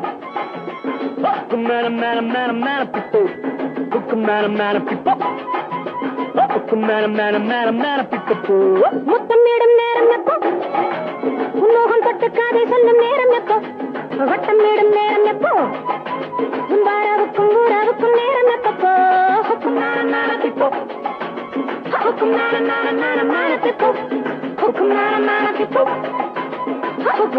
Look, man, a man, a man, a man, people. Look, a man, a man, a people. Look, a man, a man, a man, a man, people. மொத்தம் madam நேரம் எப்போ உன்னோகம் தொட்டு காதை சொல்லும் நேரம் எப்போ வட்டம் மேடம் நேரம் எப்போ உம்பாராவுக்கும் ஊராவுக்கும் நேரம் எப்பப்போ ஹொக்கும் நான நான திப்போ ஹொக்கும் நான நான நான நான திப்போ ஹொக்கும் நான நான திப்போ Oh,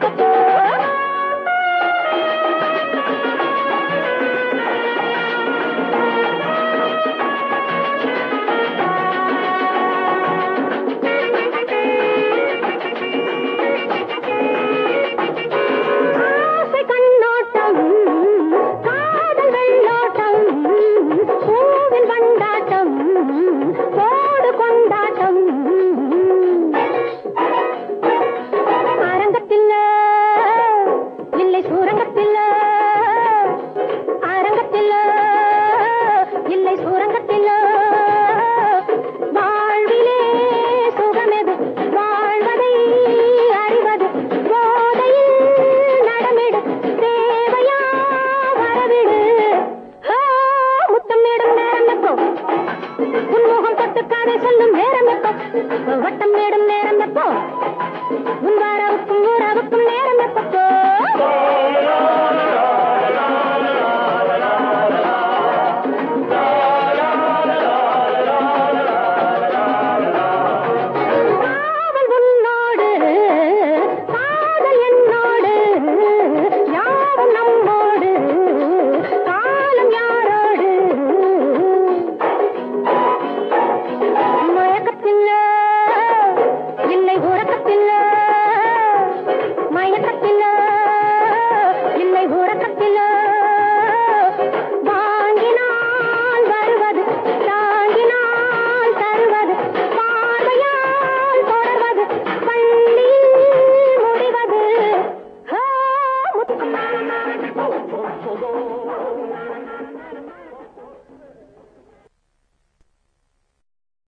Coco, உன்மோகம் தொட்டு காதை சொல்லும் நேரம் எப்போ? வட்டம் நேடும் நேரம் எப்போ? உன் வாராவுக்கும் ஊராவுக்கும் நேரம் go.